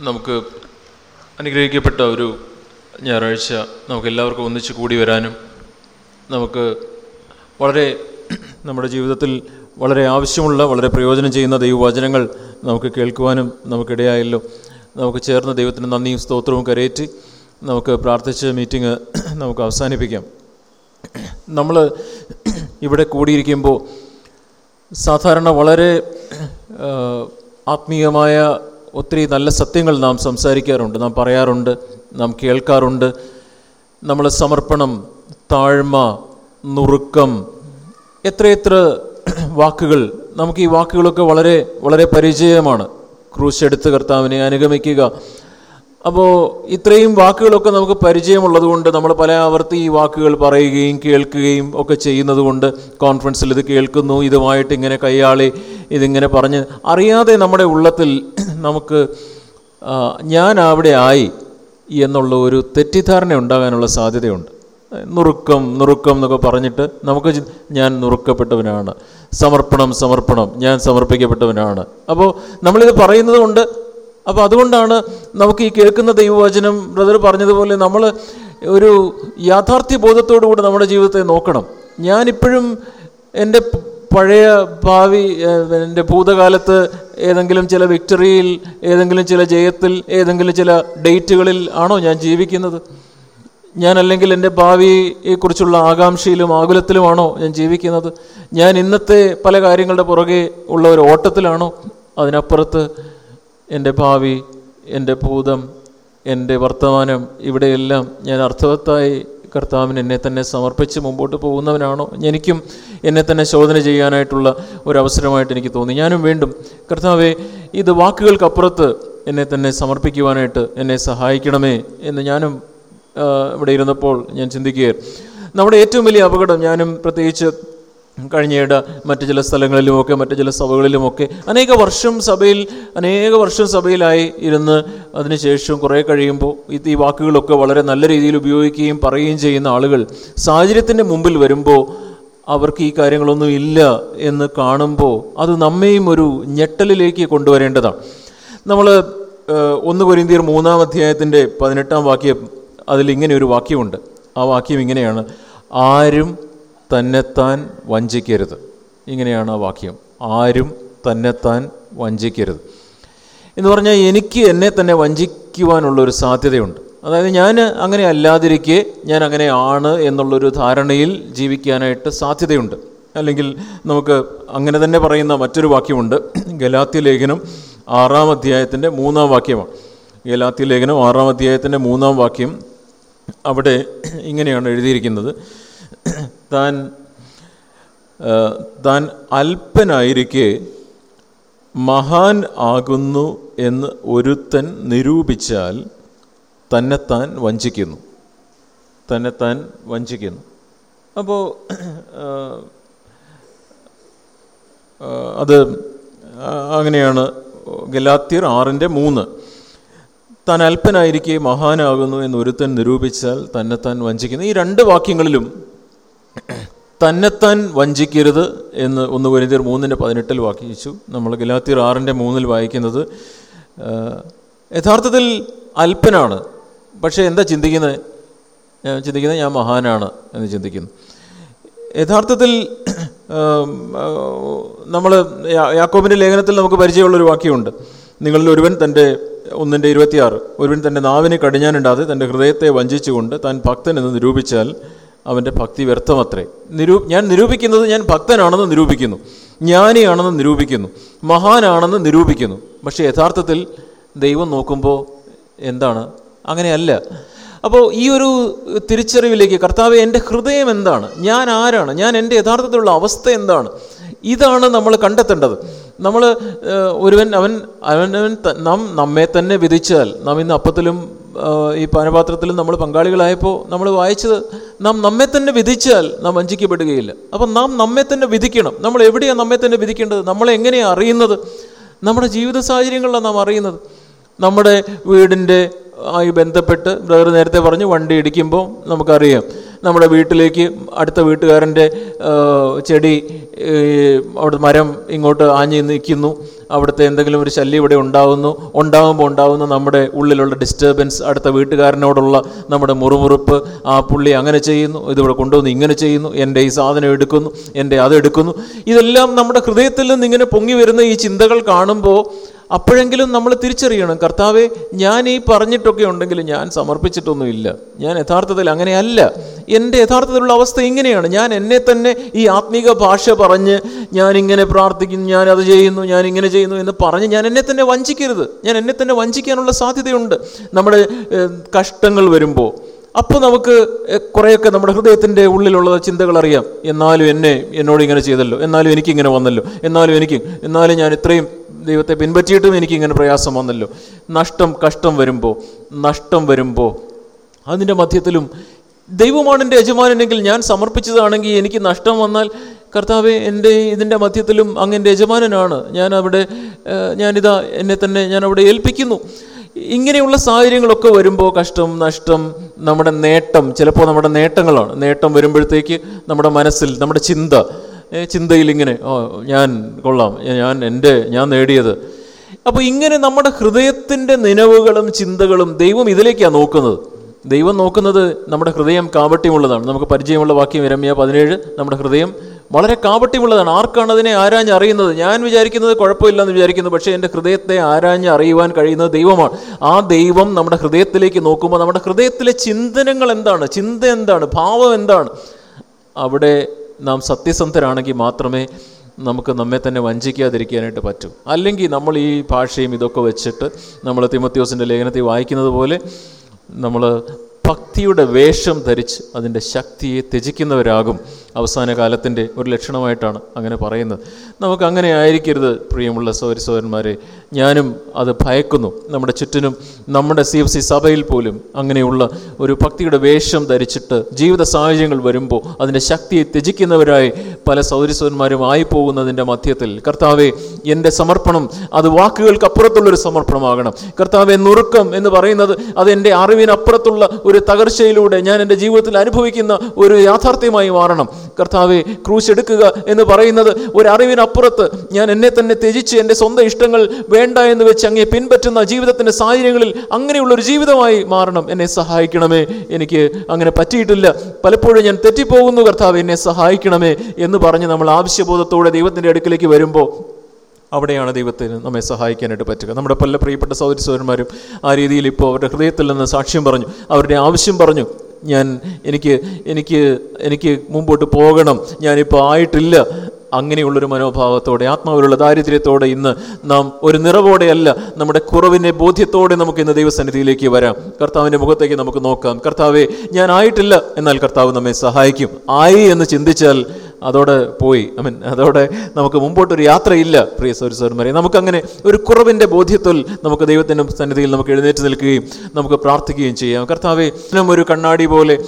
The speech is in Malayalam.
നമുക്ക് അനുഗ്രഹിക്കപ്പെട്ട ഒരു ഞായറാഴ്ച നമുക്ക് എല്ലാവർക്കും ഒന്നിച്ച് കൂടി വരാനും നമുക്ക് വളരെ നമ്മുടെ ജീവിതത്തിൽ വളരെ ആവശ്യമുള്ള വളരെ പ്രയോജനം ചെയ്യുന്ന ദൈവവചനങ്ങൾ നമുക്ക് കേൾക്കുവാനും നമുക്കിടയായല്ലോ. നമുക്ക് ചേർന്ന ദൈവത്തിന് നന്ദിയും സ്തോത്രവും കരയേറ്റി നമുക്ക് പ്രാർത്ഥിച്ച മീറ്റിംഗ് നമുക്ക് അവസാനിപ്പിക്കാം. നമ്മൾ ഇവിടെ കൂടിയിരിക്കുമ്പോൾ സാധാരണ വളരെ ആത്മീയമായ ഒത്തിരി നല്ല സത്യങ്ങൾ നാം സംസാരിക്കാറുണ്ട് നാം പറയാറുണ്ട് നാം കേൾക്കാറുണ്ട്. നമ്മൾ സമർപ്പണം താഴ്മ നുറുക്കം എത്രയെത്ര വാക്കുകൾ. നമുക്ക് ഈ വാക്കുകളൊക്കെ വളരെ വളരെ പരിചയമാണ്. ക്രൂശ് എടുത്ത് കർത്താവിനെ അനുഗമിക്കുക. അപ്പോൾ ഇത്രയും വാക്കുകളൊക്കെ നമുക്ക് പരിചയമുള്ളത് കൊണ്ട് നമ്മൾ പല ആവർത്തി ഈ വാക്കുകൾ പറയുകയും കേൾക്കുകയും ഒക്കെ ചെയ്യുന്നതുകൊണ്ട് കോൺഫറൻസിൽ ഇത് കേൾക്കുന്നു ഇതുമായിട്ട് ഇങ്ങനെ കൈയാളി ഇതിങ്ങനെ പറഞ്ഞ് അറിയാതെ നമ്മുടെ ഉള്ളത്തിൽ നമുക്ക് ഞാൻ അവിടെ ആയി എന്നുള്ള ഒരു തെറ്റിദ്ധാരണ ഉണ്ടാകാനുള്ള സാധ്യതയുണ്ട്. നുറുക്കം നുറുക്കം എന്നൊക്കെ പറഞ്ഞിട്ട് നമുക്ക് ഞാൻ നുറുക്കപ്പെട്ടവനാണ്. സമർപ്പണം സമർപ്പണം ഞാൻ സമർപ്പിക്കപ്പെട്ടവനാണ്. അപ്പോൾ നമ്മളിത് പറയുന്നത് കൊണ്ട് അപ്പോൾ അതുകൊണ്ടാണ് നമുക്ക് ഈ കേൾക്കുന്ന ദൈവവചനം ബ്രദർ പറഞ്ഞതുപോലെ നമ്മൾ ഒരു യാഥാർത്ഥ്യ ബോധത്തോടു കൂടി നമ്മുടെ ജീവിതത്തെ നോക്കണം. ഞാനിപ്പോഴും എന്റെ പഴയ ഭാവി എന്റെ ഭൂതകാലത്ത് ഏതെങ്കിലും ചില വിക്ടറിയിൽ ഏതെങ്കിലും ചില ജയത്തിൽ ഏതെങ്കിലും ചില ഡേറ്റുകളിൽ ആണോ ഞാൻ ജീവിക്കുന്നത്? ഞാൻ അല്ലെങ്കിൽ എന്റെ ഭാവിയെക്കുറിച്ചുള്ള ആകാംക്ഷയിലും ആകുലത്തിലുമാണോ ഞാൻ ജീവിക്കുന്നത്? ഞാൻ ഇന്നത്തെ പല കാര്യങ്ങളുടെ പുറകെ ഉള്ള ഒരു ഓട്ടത്തിലാണോ? അതിനപ്പുറത്ത് എന്റെ ഭാവി എന്റെ ഭൂതം എന്റെ വർത്തമാനം ഇവിടെയെല്ലാം ഞാൻ അർത്ഥവത്തായി കർത്താവിന് എന്നെ തന്നെ സമർപ്പിച്ച് മുമ്പോട്ട് പോകുന്നവനാണോ? എനിക്കും എന്നെ തന്നെ ശോധന ചെയ്യാനായിട്ടുള്ള ഒരു അവസരമായിട്ട് എനിക്ക് തോന്നി. ഞാനും വീണ്ടും കർത്താവെ ഇത് വാക്കുകൾക്കപ്പുറത്ത് എന്നെ തന്നെ സമർപ്പിക്കുവാനായിട്ട് എന്നെ സഹായിക്കണമേ എന്ന് ഞാനും ഇവിടെ ഇരുന്നപ്പോൾ ഞാൻ ചിന്തിക്കുകയായിരുന്നു. നമ്മുടെ ഏറ്റവും വലിയ അപകടം ഞാനും പ്രത്യേകിച്ച് കഴിഞ്ഞയിട മറ്റു ചില സ്ഥലങ്ങളിലുമൊക്കെ മറ്റു ചില സഭകളിലുമൊക്കെ അനേക വർഷം സഭയിൽ അനേക വർഷം സഭയിലായി ഇരുന്ന് അതിനുശേഷം കുറേ കഴിയുമ്പോൾ ഈ വാക്കുകളൊക്കെ വളരെ നല്ല രീതിയിൽ ഉപയോഗിക്കുകയും പറയുകയും ചെയ്യുന്ന ആളുകൾ സാഹചര്യത്തിന്റെ മുമ്പിൽ വരുമ്പോൾ അവർക്ക് ഈ കാര്യങ്ങളൊന്നും ഇല്ല എന്ന് കാണുമ്പോൾ അത് നമ്മെയും ഒരു ഞെട്ടലിലേക്ക് കൊണ്ടുവരേണ്ടതാണ്. നമ്മൾ ഒന്ന് കൊരിന്തിയർ മൂന്നാം അധ്യായത്തിന്റെ പതിനെട്ടാം വാക്യം അതിൽ ഇങ്ങനെ ഒരു വാക്യമുണ്ട്. ആ വാക്യം ഇങ്ങനെയാണ്. ആരും തന്നെത്താൻ വഞ്ചിക്കരുത്. ഇങ്ങനെയാണ് ആ വാക്യം. ആരും തന്നെത്താൻ വഞ്ചിക്കരുത്. എന്ന് പറഞ്ഞാൽ എനിക്ക് എന്നെ തന്നെ വഞ്ചിക്കുവാനുള്ള ഒരു സാധ്യതയുണ്ട്. അതായത് ഞാൻ അങ്ങനെ അല്ലാതിരിക്കെ ഞാൻ അങ്ങനെ ആണ് എന്നുള്ളൊരു ധാരണയിൽ ജീവിക്കാനായിട്ട് സാധ്യതയുണ്ട്. അല്ലെങ്കിൽ നമുക്ക് അങ്ങനെ തന്നെ പറയുന്ന മറ്റൊരു വാക്യമുണ്ട്. ഗലാത്തി ലേഖനം ആറാം അധ്യായത്തിന്റെ മൂന്നാം വാക്യമാണ്. ഗലാത്തി ലേഖനം ആറാം അധ്യായത്തിന്റെ മൂന്നാം വാക്യം അവിടെ ഇങ്ങനെയാണ് എഴുതിയിരിക്കുന്നത്. താൻ താൻ അല്പനായിരിക്കെ മഹാൻ ആകുന്നു എന്ന് ഒരുത്തൻ നിരൂപിച്ചാൽ തന്നെത്താൻ വഞ്ചിക്കുന്നു. തന്നെത്താൻ വഞ്ചിക്കുന്നു. അപ്പോൾ അത് അങ്ങനെയാണ് ഗലാത്യർ ആറിന്റെ മൂന്ന്. താൻ അല്പനായിരിക്കെ മഹാനാകുന്നു എന്ന് ഒരുത്തൻ നിരൂപിച്ചാൽ തന്നെത്താൻ വഞ്ചിക്കുന്നു. ഈ രണ്ട് വാക്യങ്ങളിലും തന്നെത്താൻ വഞ്ചിക്കരുത് എന്ന് ഒന്ന് കൊരിന്തിയർ മൂന്നിന്റെ പതിനെട്ടിൽ വാക്കിച്ചു നമ്മൾ ഗലാത്തിയർ ആറിന്റെ മൂന്നിൽ വായിക്കുന്നത് യഥാർത്ഥത്തിൽ അല്പനാണ്. പക്ഷേ എന്താ ചിന്തിക്കുന്നത് ഞാൻ ചിന്തിക്കുന്നത് ഞാൻ മഹാനാണ് എന്ന് ചിന്തിക്കുന്നു. യഥാർത്ഥത്തിൽ നമ്മൾ യാക്കോബിന്റെ ലേഖനത്തിൽ നമുക്ക് പരിചയമുള്ളൊരു വാക്യമുണ്ട്. നിങ്ങളിൽ ഒരുവൻ തന്റെ ഒന്നിന്റെ ഇരുപത്തിയാറ് ഒരുവൻ തന്റെ നാവിനെ കടിഞ്ഞാനുണ്ടാതെ തന്റെ ഹൃദയത്തെ വഞ്ചിച്ചുകൊണ്ട് താൻ ഭക്തൻ എന്ന് നിരൂപിച്ചാൽ അവന്റെ ഭക്തി വ്യർത്ഥമത്രേ. നിരൂ ഞാൻ നിരൂപിക്കുന്നത് ഞാൻ ഭക്തനാണെന്ന് നിരൂപിക്കുന്നു. ജ്ഞാനിയാണെന്ന് നിരൂപിക്കുന്നു. മഹാനാണെന്ന് നിരൂപിക്കുന്നു. പക്ഷേ യഥാർത്ഥത്തിൽ ദൈവം നോക്കുമ്പോൾ എന്താണ്? അങ്ങനെയല്ല. അപ്പോൾ ഈ ഒരു തിരിച്ചറിവിലേക്ക് കർത്താവ് എന്റെ ഹൃദയം എന്താണ്? ഞാൻ ആരാണ്? ഞാൻ എന്റെ യഥാർത്ഥത്തിലുള്ള അവസ്ഥ എന്താണ്? ഇതാണ് നമ്മൾ കണ്ടെത്തേണ്ടത്. നമ്മൾ ഒരുവൻ അവൻ അവനവൻ നാം നമ്മെ തന്നെ വിധിച്ചാൽ നാം ഇന്ന് അപ്പത്തിലും ഈ പാനപാത്രത്തിലും നമ്മൾ പങ്കാളികളായപ്പോൾ നമ്മൾ വായിച്ചത് നാം നമ്മെ തന്നെ വിധിച്ചാൽ നാം വഞ്ചിക്കപ്പെടുകയില്ല. അപ്പം നാം നമ്മെ തന്നെ വിധിക്കണം. നമ്മൾ എവിടെയാണ് നമ്മെ തന്നെ വിധിക്കേണ്ടത്? നമ്മളെങ്ങനെയാണ് അറിയുന്നത്? നമ്മുടെ ജീവിത സാഹചര്യങ്ങളിലാണ് നാം അറിയുന്നത്. നമ്മുടെ വീടിന്റെ ആയി ബന്ധപ്പെട്ട് ബ്രദർ നേരത്തെ പറഞ്ഞു വണ്ടി ഇടിക്കുമ്പോൾ നമുക്കറിയാം. നമ്മുടെ വീട്ടിലേക്ക് അടുത്ത വീട്ടുകാരന്റെ ചെടി അവിടെ മരം ഇങ്ങോട്ട് ആഞ്ഞ് നിൽക്കുന്നു. അവിടുത്തെ എന്തെങ്കിലും ഒരു ശല്യം ഇവിടെ ഉണ്ടാകുന്നു ഉണ്ടാകുമ്പോൾ ഉണ്ടാകുന്ന നമ്മുടെ ഉള്ളിലുള്ള ഡിസ്റ്റർബൻസ് അടുത്ത വീട്ടുകാരനോടുള്ള നമ്മുടെ മുറുമുറുപ്പ് ആ പുള്ളി അങ്ങനെ ചെയ്യുന്നു ഇതിവിടെ കൊണ്ടുവന്ന് ഇങ്ങനെ ചെയ്യുന്നു എന്റെ ഈ സാധനം എടുക്കുന്നു എന്റെ അത് എടുക്കുന്നു. ഇതെല്ലാം നമ്മുടെ ഹൃദയത്തിൽ നിന്ന് ഇങ്ങനെ പൊങ്ങി വരുന്ന ഈ ചിന്തകൾ കാണുമ്പോൾ അപ്പോഴെങ്കിലും നമ്മൾ തിരിച്ചറിയണം കർത്താവെ ഞാൻ ഈ പറഞ്ഞിട്ടൊക്കെ ഉണ്ടെങ്കിൽ ഞാൻ സമർപ്പിച്ചിട്ടൊന്നുമില്ല. ഞാൻ യഥാർത്ഥത്തിൽ അങ്ങനെയല്ല. എന്റെ യഥാർത്ഥത്തിലുള്ള അവസ്ഥ ഇങ്ങനെയാണ്. ഞാൻ എന്നെ തന്നെ ഈ ആത്മീക ഭാഷ പറഞ്ഞ് ഞാനിങ്ങനെ പ്രാർത്ഥിക്കുന്നു ഞാൻ അത് ചെയ്യുന്നു ഞാൻ ഇങ്ങനെ ചെയ്യുന്നു എന്ന് പറഞ്ഞ് ഞാൻ എന്നെ തന്നെ വഞ്ചിക്കരുത്. ഞാൻ എന്നെ തന്നെ വഞ്ചിക്കാനുള്ള സാധ്യതയുണ്ട്. നമ്മുടെ കഷ്ടങ്ങൾ വരുമ്പോൾ. അപ്പോൾ നമുക്ക് കുറേയൊക്കെ നമ്മുടെ ഹൃദയത്തിന്റെ ഉള്ളിലുള്ള ചിന്തകൾ അറിയാം. എന്നാലും എന്നെ എന്നോട് ഇങ്ങനെ ചെയ്തല്ലോ. എന്നാലും എനിക്കിങ്ങനെ വന്നല്ലോ. എന്നാലും എനിക്ക് എന്നാലും ഞാൻ ഇത്രയും ദൈവത്തെ പിൻപറ്റിയിട്ടും എനിക്കിങ്ങനെ പ്രയാസം വന്നല്ലോ. നഷ്ടം കഷ്ടം വരുമ്പോൾ നഷ്ടം വരുമ്പോൾ അതിന്റെ മധ്യത്തിലും ദൈവമാണ് എന്റെ യജമാനെങ്കിൽ ഞാൻ സമർപ്പിച്ചതാണെങ്കിൽ എനിക്ക് നഷ്ടം വന്നാൽ കർത്താവ് എന്റെ ഇതിന്റെ മധ്യത്തിലും അങ്ങ് എന്റെ യജമാനനാണ്. ഞാൻ അവിടെ ഞാനിതാ എന്നെ തന്നെ ഞാൻ അവിടെ ഏൽപ്പിക്കുന്നു. ഇങ്ങനെയുള്ള സാഹചര്യങ്ങളൊക്കെ വരുമ്പോൾ കഷ്ടം നഷ്ടം നമ്മുടെ നേട്ടം ചിലപ്പോൾ നമ്മുടെ നേട്ടങ്ങളാണ്. നേട്ടം വരുമ്പോഴത്തേക്ക് നമ്മുടെ മനസ്സിൽ നമ്മുടെ ചിന്ത ഇങ്ങനെ ഓ ഞാൻ കൊള്ളാം ഞാൻ എന്റെ ഞാൻ നേടിയത്. അപ്പോൾ ഇങ്ങനെ നമ്മുടെ ഹൃദയത്തിന്റെ നിലവുകളും ചിന്തകളും ദൈവം ഇതിലേക്കാണ് നോക്കുന്നത്. ദൈവം നോക്കുന്നത് നമ്മുടെ ഹൃദയം കാപട്യമുള്ളതാണ്. നമുക്ക് പരിചയമുള്ള വാക്യം രമ്യ പതിനേഴ്. നമ്മുടെ ഹൃദയം വളരെ കാപട്യമുള്ളതാണ്. ആർക്കാണ് അതിനെ ആരാഞ്ഞ് അറിയുന്നത്? ഞാൻ വിചാരിക്കുന്നത് കുഴപ്പമില്ലെന്ന് വിചാരിക്കുന്നു പക്ഷേ എന്റെ ഹൃദയത്തെ ആരാഞ്ഞ് അറിയുവാൻ കഴിയുന്നത് ദൈവമാണ്. ആ ദൈവം നമ്മുടെ ഹൃദയത്തിലേക്ക് നോക്കുമ്പോൾ നമ്മുടെ ഹൃദയത്തിലെ ചിന്തനങ്ങൾ എന്താണ്? ചിന്ത എന്താണ്? ഭാവം എന്താണ്? അവിടെ നാം സത്യസന്ധരാണെങ്കിൽ മാത്രമേ നമുക്ക് നമ്മെ തന്നെ വഞ്ചിക്കാതിരിക്കാനായിട്ട് പറ്റൂ. അല്ലെങ്കിൽ നമ്മൾ ഈ ഭാഷയും ഇതൊക്കെ വെച്ചിട്ട് നമ്മൾ തിമത്യോസിന്റെ ലേഖനത്തിൽ വായിക്കുന്നത് പോലെ നമ്മൾ ഭക്തിയുടെ വേഷം ധരിച്ച് അതിന്റെ ശക്തിയെ ത്യജിക്കുന്നവരാകും അവസാന കാലത്തിന്റെ ഒരു ലക്ഷണമായിട്ടാണ് അങ്ങനെ പറയുന്നത്. നമുക്ക് അങ്ങനെ ആയിരിക്കരുത് പ്രിയമുള്ള സൗര സൗരന്മാരെ ഞാനും അത് ഭയക്കുന്നു. നമ്മുടെ ചുറ്റിനും നമ്മുടെ സി എഫ് സി സഭയിൽ പോലും അങ്ങനെയുള്ള ഒരു ഭക്തിയുടെ വേഷം ധരിച്ചിട്ട് ജീവിത സാഹചര്യങ്ങൾ വരുമ്പോൾ അതിന്റെ ശക്തിയെ ത്യജിക്കുന്നവരായി പല സൗരസ്വന്മാരും ആയി പോകുന്നതിന്റെ മധ്യത്തിൽ കർത്താവെ എന്റെ സമർപ്പണം അത് വാക്കുകൾക്ക് അപ്പുറത്തുള്ളൊരു സമർപ്പണമാകണം. കർത്താവെ നുറുക്കം എന്ന് പറയുന്നത് അത് എന്റെ അറിവിനപ്പുറത്തുള്ള ഒരു തകർച്ചയിലൂടെ ഞാൻ എന്റെ ജീവിതത്തിൽ അനുഭവിക്കുന്ന ഒരു യാഥാർത്ഥ്യമായി മാറണം. കർത്താവെ ക്രൂശെടുക്കുക എന്ന് പറയുന്നത് ഒരു അറിവിനപ്പുറത്ത് ഞാൻ എന്നെ തന്നെ ത്യജിച്ച് എന്റെ സ്വന്തം ഇഷ്ടങ്ങൾ വേണ്ട എന്ന് വെച്ച് അങ്ങേ പിൻപറ്റുന്ന ജീവിതത്തിന്റെ സാഹചര്യങ്ങളിൽ അങ്ങനെയുള്ള ഒരു ജീവിതമായി മാറണം. എന്നെ സഹായിക്കണമേ. എനിക്ക് അങ്ങനെ പറ്റിയിട്ടില്ല. പലപ്പോഴും ഞാൻ തെറ്റിപ്പോകുന്നു. കർത്താവ് എന്നെ സഹായിക്കണമേ എന്ന് പറഞ്ഞ് നമ്മൾ ആവശ്യബോധത്തോടെ ദൈവത്തിന്റെ അടുക്കിലേക്ക് വരുമ്പോൾ അവിടെയാണ് ദൈവത്തിന് നമ്മെ സഹായിക്കാനായിട്ട് പറ്റുക. നമ്മുടെ പല പ്രിയപ്പെട്ട സഹോദരി സഹോദരന്മാരും ആ രീതിയിൽ ഇപ്പോൾ അവരുടെ ഹൃദയത്തിൽ നിന്ന് സാക്ഷ്യം പറഞ്ഞു. അവരുടെ ആവശ്യം പറഞ്ഞു ഞാൻ എനിക്ക് എനിക്ക് എനിക്ക് മുമ്പോട്ട് പോകണം. ഞാനിപ്പോൾ ആയിട്ടില്ല. അങ്ങനെയുള്ളൊരു മനോഭാവത്തോടെ ആത്മാവിലുള്ള ദാരിദ്ര്യത്തോടെ ഇന്ന് നാം ഒരു നിറവോടെയല്ല നമ്മുടെ കുറവിന്റെ ബോധ്യത്തോടെ നമുക്ക് ഇന്ന് ദൈവസന്നിധിയിലേക്ക് വരാം. കർത്താവിന്റെ മുഖത്തേക്ക് നമുക്ക് നോക്കാം. കർത്താവെ ഞാൻ ആയിട്ടില്ല എന്നാൽ കർത്താവ് നമ്മെ സഹായിക്കും. ആയി എന്ന് ചിന്തിച്ചാൽ അതോടെ പോയി. ഐ മീൻ അതോടെ നമുക്ക് മുമ്പോട്ടൊരു യാത്രയില്ല പ്രിയ സൗരസൗരന്മാരെ നമുക്കങ്ങനെ ഒരു കുറവിന്റെ ബോധ്യത്തിൽ നമുക്ക് ദൈവത്തിന്റെ സന്നിധിയിൽ നമുക്ക് എഴുന്നേറ്റ് നിൽക്കുകയും നമുക്ക് പ്രാർത്ഥിക്കുകയും ചെയ്യാം. കർത്താവെ ഒരു കണ്ണാടി പോലെ